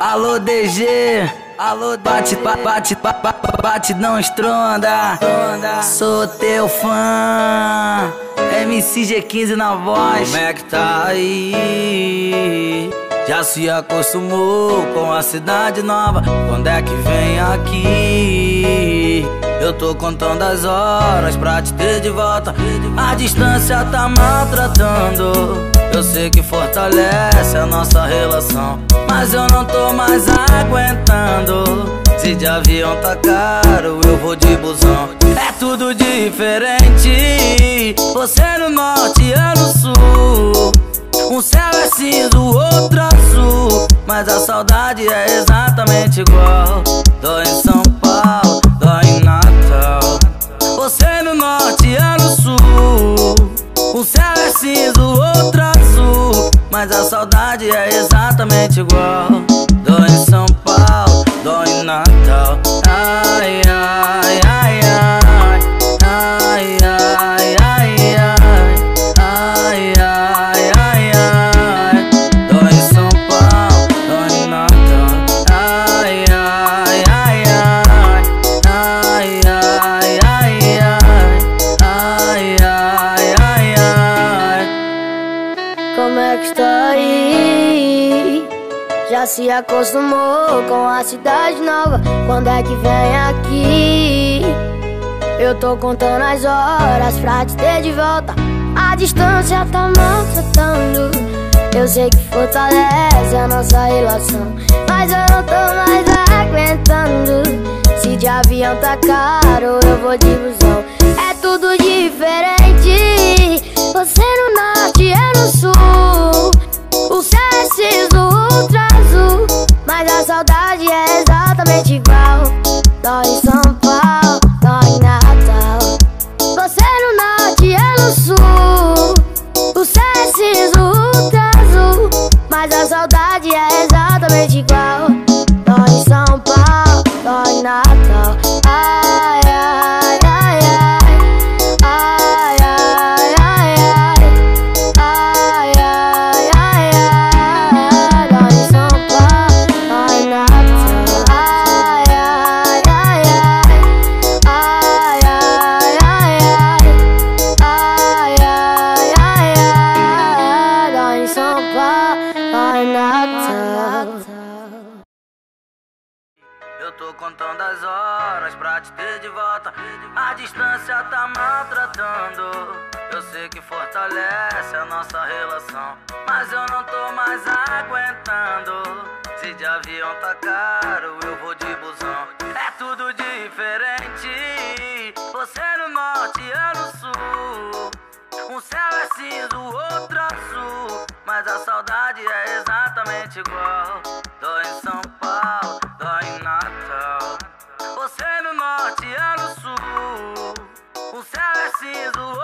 Alô DG, alô bate, bate, bate, bate, não estronda. Sou teu fã, MC G15 na voz. Como é que tá aí? Já se acostumou com a cidade nova? Quando é que vem aqui? Eu tô contando as horas pra te ter de volta. A distância tá maltratando. Eu sei que fortalece a nossa relação. Mas eu não tô mais aguentando. Se de avião tá caro, eu vou de busão. É tudo diferente. Você no norte, eu no sul. Um céu é cinza, o outro azul. Mas a saudade é exatamente igual. Dói em São Mas a saudade é exatamente igual. Dói em São Paulo, dói em Natal. Ai, ai, ai. Já se acostumou com a cidade nova? Quando é que vem aqui? Eu tô contando as horas pra te ter de volta. A distância tá maltratando. Eu sei que fortalece a nossa relação. Mas eu não tô mais aguentando. Se de avião tá caro, eu vou de busão. É tudo diferente. Igual. Dói em São Paulo, dói em Natal. Você no norte, eu no sul. O céu é cinza, o azul. Mas a saudade é exatamente igual. Eu tô contando as horas pra te ter de volta. A distância tá maltratando. Eu sei que fortalece a nossa relação. Mas eu não tô mais aguentando. Se de avião tá caro, eu vou de busão. É tudo diferente. Você no norte, eu no sul. Um céu é cinza, o outro azul. Mas a saudade é exatamente igual. Dói em São Paulo, Natal. Você no norte, eu no sul. Um céu é cinza, o.